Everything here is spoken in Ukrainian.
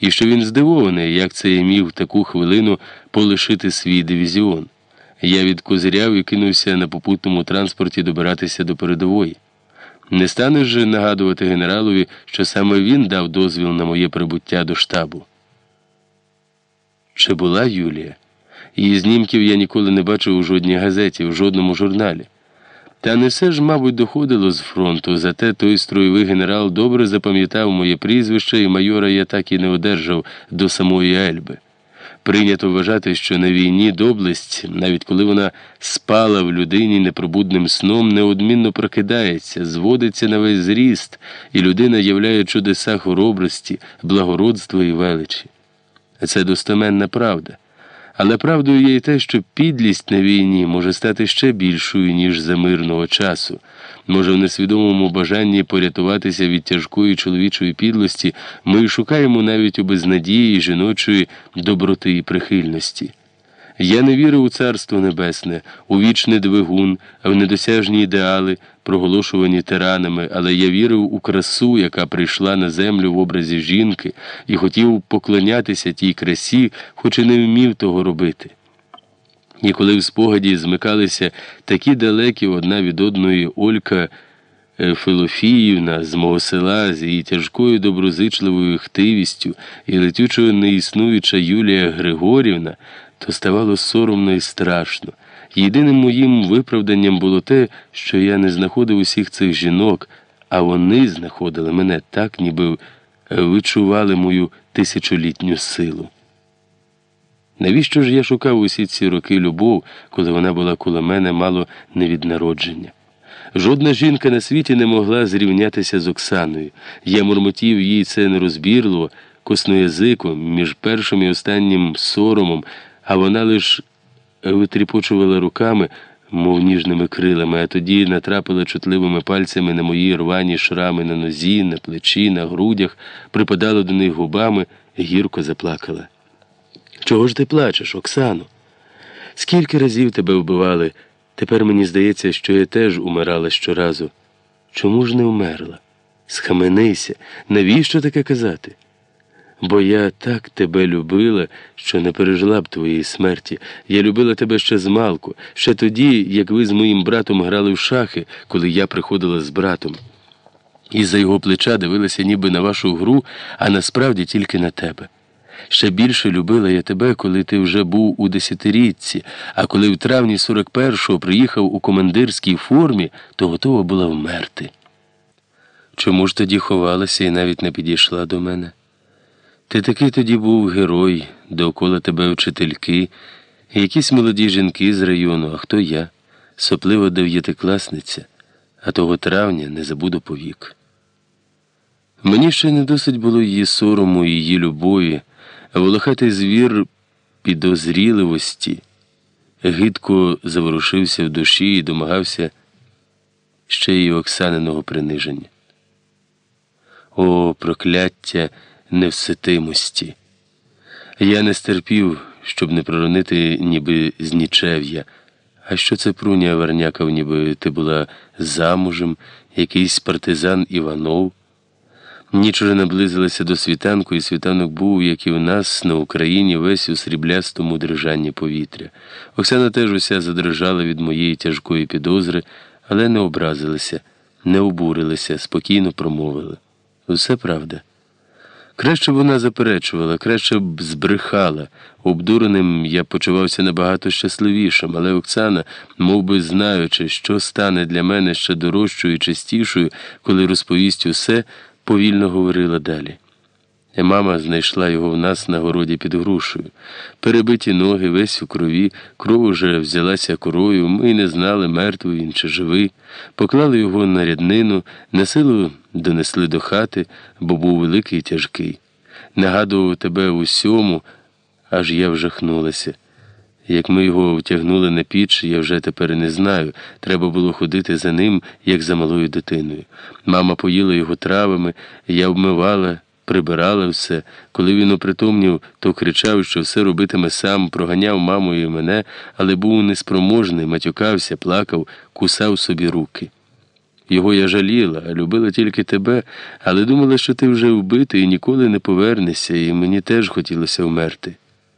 і що він здивований, як це я міг в таку хвилину полишити свій дивізіон. Я відкозиряв і кинувся на попутному транспорті добиратися до передової. Не станеш же нагадувати генералові, що саме він дав дозвіл на моє прибуття до штабу. Чи була Юлія? Її знімків я ніколи не бачив у жодній газеті, в жодному журналі. Та не все ж, мабуть, доходило з фронту, зате той строєвий генерал добре запам'ятав моє прізвище, і майора я так і не одержав до самої Ельби. Прийнято вважати, що на війні доблесть, навіть коли вона спала в людині непробудним сном, неодмінно прокидається, зводиться на весь зріст, і людина являє чудеса хоробрості, благородства і величі. Це достеменна правда. Але правдою є й те, що підлість на війні може стати ще більшою, ніж за мирного часу. Може, в несвідомому бажанні порятуватися від тяжкої чоловічої підлості ми шукаємо навіть у безнадії жіночої доброти і прихильності. Я не вірив у Царство Небесне, у вічний двигун, в недосяжні ідеали, проголошувані тиранами, але я вірив у красу, яка прийшла на землю в образі жінки, і хотів поклонятися тій красі, хоч і не вмів того робити. І коли в спогаді змикалися такі далекі одна від одної Олька е, Филофіївна з мого села з її тяжкою доброзичливою хтивістю і летючого неіснуюча Юлія Григорівна, то ставало соромно і страшно. Єдиним моїм виправданням було те, що я не знаходив усіх цих жінок, а вони знаходили мене так, ніби вичували мою тисячолітню силу. Навіщо ж я шукав усі ці роки любов, коли вона була коло мене мало не від народження? Жодна жінка на світі не могла зрівнятися з Оксаною. Я мурмотів їй це нерозбірливо, косноязиком, між першим і останнім соромом, а вона лиш витріпочувала руками, мов ніжними крилами, а тоді натрапила чутливими пальцями на мої рвані шрами на нозі, на плечі, на грудях, припадала до них губами, гірко заплакала. Чого ж ти плачеш, Оксано? Скільки разів тебе вбивали? Тепер мені здається, що я теж умирала щоразу. Чому ж не вмерла? Схаменися, навіщо таке казати? Бо я так тебе любила, що не пережила б твоєї смерті. Я любила тебе ще з малку, ще тоді, як ви з моїм братом грали в шахи, коли я приходила з братом. І за його плеча дивилася ніби на вашу гру, а насправді тільки на тебе. Ще більше любила я тебе, коли ти вже був у десятирічці, а коли в травні 41-го приїхав у командирській формі, то готова була вмерти. Чому ж тоді ховалася і навіть не підійшла до мене? Ти такий тоді був герой, довкола тебе вчительки, якісь молоді жінки з району, а хто я, соплива дев'ятикласниця, а того травня не забуду повік. Мені ще не досить було її сорому її любові. Волохатий звір підозріливості гидко заворушився в душі і домагався ще й Оксаниного приниження. О, прокляття невситимості! Я не стерпів, щоб не проронити, ніби з нічев'я. А що це пруня вернякав, ніби ти була замужем, якийсь партизан Іванов? Ніч уже наблизилася до світанку, і світанок був, як і у нас, на Україні, весь у сріблястому дрижанні повітря. Оксана теж уся задрижала від моєї тяжкої підозри, але не образилася, не обурилася, спокійно промовила. Усе правда. Краще б вона заперечувала, краще б збрехала. Обдуреним я почувався набагато щасливішим, але Оксана, мов би знаючи, що стане для мене ще дорожчою і чистішою, коли розповість усе повільно говорила далі. Мама знайшла його в нас на городі під грушею. Перебиті ноги, весь у крові, кров уже взялася корою, ми не знали, мертвий він чи живий. Поклали його на ряднину, на силу донесли до хати, бо був великий і тяжкий. Нагадував тебе усьому, аж я вжахнулася. Як ми його втягнули на піч, я вже тепер не знаю. Треба було ходити за ним, як за малою дитиною. Мама поїла його травами, я обмивала, прибирала все. Коли він опритомнів, то кричав, що все робитиме сам, проганяв маму і мене, але був неспроможний, матюкався, плакав, кусав собі руки. Його я жаліла, любила тільки тебе, але думала, що ти вже вбитий і ніколи не повернешся, і мені теж хотілося вмерти.